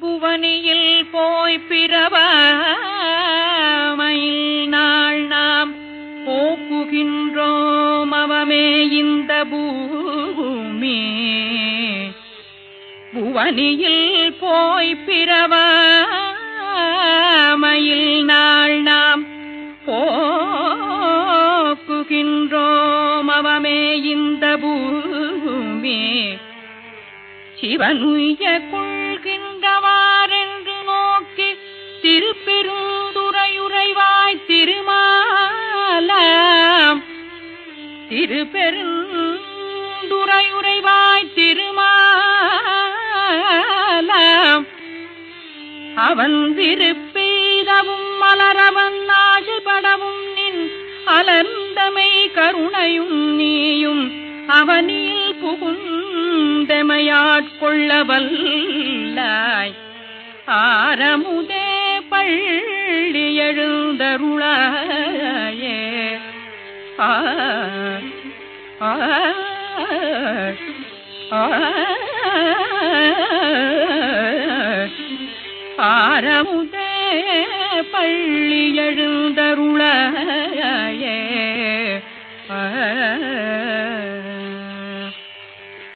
புவனியில் போய் பிறவாமையில் நாள் நாம் போக்குகின்றோம் அவமே இந்த பூமி. புவனியில் போய் பிறவாமையில் நாள் நாம் போக்குகின்றோம் அவமே இந்த பூமி. சிவனுய கொள்கின்ற திருப்பெருந்துரையுறைவாய் திருமாலாம். திருப்பெருந்துரையுறைவாய் திருமாலாம். அவன் திருப்பெய்தவும் மலரவன் ஆசைப்படவும் நின் அலர்ந்தமை கருணையும் நீயும். அவனில் புகுந்தமையாட்கொள்ள வல்லாய் ஆரமுதே பள்ளி எழுந்தருளாயே. ஆ ஆ ஆரமுதே பள்ளி எழுந்தருளாயே.